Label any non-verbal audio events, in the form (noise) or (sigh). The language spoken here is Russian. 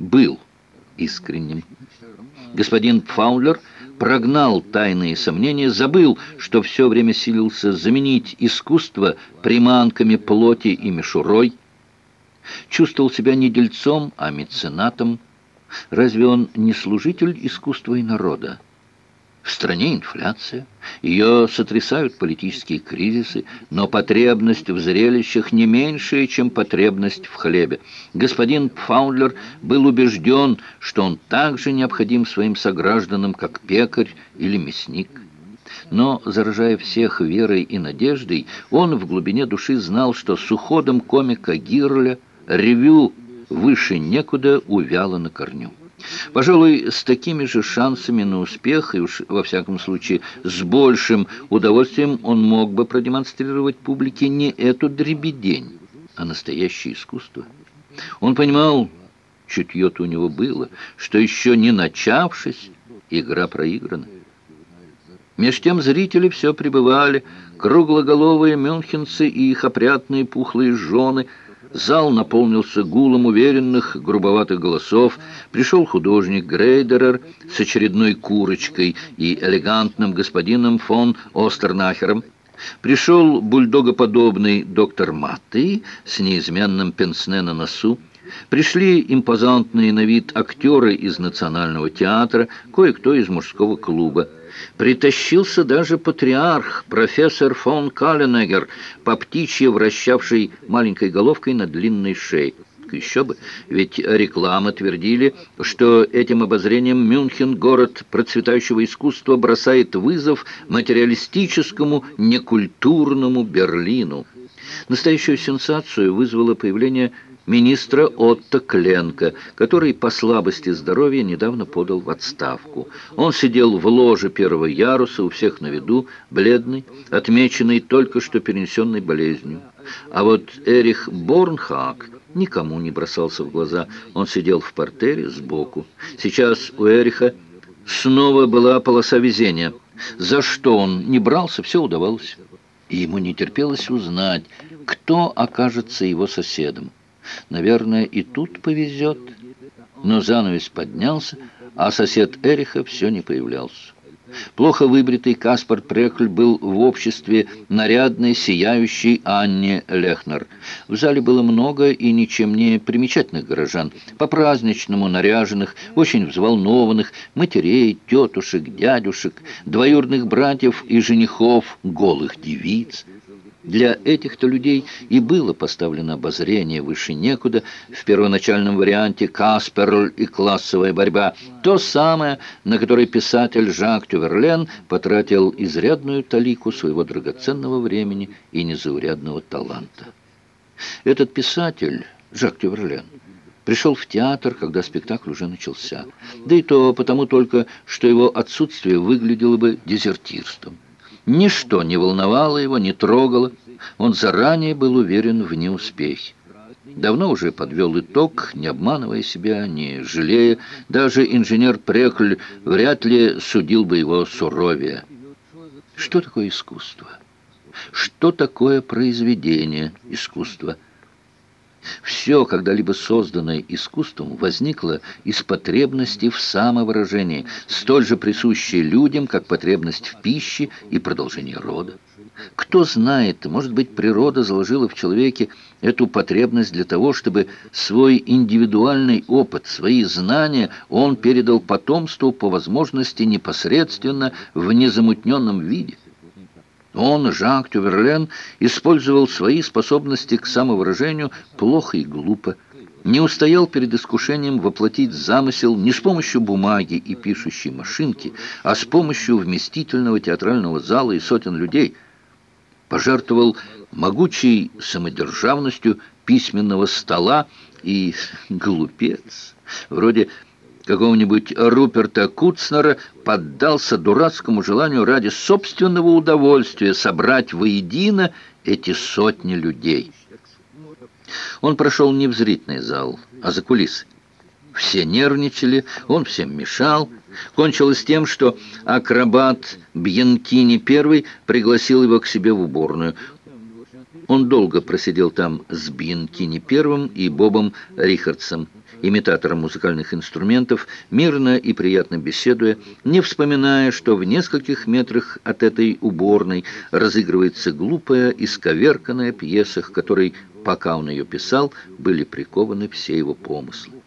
был искренним. Господин Пфаулер прогнал тайные сомнения, забыл, что все время силился заменить искусство приманками плоти и мишурой, чувствовал себя не дельцом, а меценатом. Разве он не служитель искусства и народа? В стране инфляция, ее сотрясают политические кризисы, но потребность в зрелищах не меньшая, чем потребность в хлебе. Господин Пфаундлер был убежден, что он так же необходим своим согражданам, как пекарь или мясник. Но, заражая всех верой и надеждой, он в глубине души знал, что с уходом комика Гирля ревю выше некуда увяло на корню. Пожалуй, с такими же шансами на успех, и уж во всяком случае с большим удовольствием он мог бы продемонстрировать публике не эту дребедень, а настоящее искусство. Он понимал, чутье-то у него было, что еще не начавшись, игра проиграна. Меж тем зрители все пребывали, круглоголовые мюнхенцы и их опрятные пухлые жены – Зал наполнился гулом уверенных, грубоватых голосов. Пришел художник Грейдерер с очередной курочкой и элегантным господином фон Остернахером. Пришел бульдогоподобный доктор Матты с неизменным пенсне на носу. Пришли импозантные на вид актеры из Национального театра, кое-кто из мужского клуба. Притащился даже патриарх, профессор фон Каленегер, по птичье вращавший маленькой головкой на длинной шее. Еще бы, ведь рекламы твердили, что этим обозрением Мюнхен, город процветающего искусства, бросает вызов материалистическому, некультурному Берлину. Настоящую сенсацию вызвало появление министра Отто Кленка, который по слабости здоровья недавно подал в отставку. Он сидел в ложе первого яруса, у всех на виду, бледный, отмеченный только что перенесенной болезнью. А вот Эрих Борнхак никому не бросался в глаза. Он сидел в портере сбоку. Сейчас у Эриха снова была полоса везения. За что он не брался, все удавалось. И ему не терпелось узнать, кто окажется его соседом. Наверное, и тут повезет. Но занавес поднялся, а сосед Эриха все не появлялся. Плохо выбритый Каспар Прекль был в обществе нарядной, сияющей Анне Лехнер. В зале было много и ничем не примечательных горожан, по-праздничному наряженных, очень взволнованных, матерей, тетушек, дядюшек, двоюродных братьев и женихов, голых девиц. Для этих-то людей и было поставлено обозрение выше некуда, в первоначальном варианте «Касперль» и «Классовая борьба», то самое, на которое писатель Жак Тюверлен потратил изрядную талику своего драгоценного времени и незаурядного таланта. Этот писатель, Жак Тюверлен, пришел в театр, когда спектакль уже начался, да и то потому только, что его отсутствие выглядело бы дезертирством. Ничто не волновало его, не трогало. Он заранее был уверен в неуспехе. Давно уже подвел итог, не обманывая себя, не жалея. Даже инженер Прекль вряд ли судил бы его суровее. Что такое искусство? Что такое произведение искусства? Все, когда-либо созданное искусством, возникло из потребности в самовыражении, столь же присущей людям, как потребность в пище и продолжении рода. Кто знает, может быть, природа заложила в человеке эту потребность для того, чтобы свой индивидуальный опыт, свои знания он передал потомству по возможности непосредственно в незамутненном виде. Он, Жак Тюверлен, использовал свои способности к самовыражению плохо и глупо, не устоял перед искушением воплотить замысел не с помощью бумаги и пишущей машинки, а с помощью вместительного театрального зала и сотен людей, пожертвовал могучей самодержавностью письменного стола и (laughs) глупец, вроде какого-нибудь Руперта Куцнера поддался дурацкому желанию ради собственного удовольствия собрать воедино эти сотни людей. Он прошел не в зрительный зал, а за кулисы. Все нервничали, он всем мешал. Кончилось тем, что акробат Бьянкини I пригласил его к себе в уборную. Он долго просидел там с Бьянкини I и Бобом Рихардсом имитатором музыкальных инструментов, мирно и приятно беседуя, не вспоминая, что в нескольких метрах от этой уборной разыгрывается глупая, исковерканная пьеса, к которой, пока он ее писал, были прикованы все его помыслы.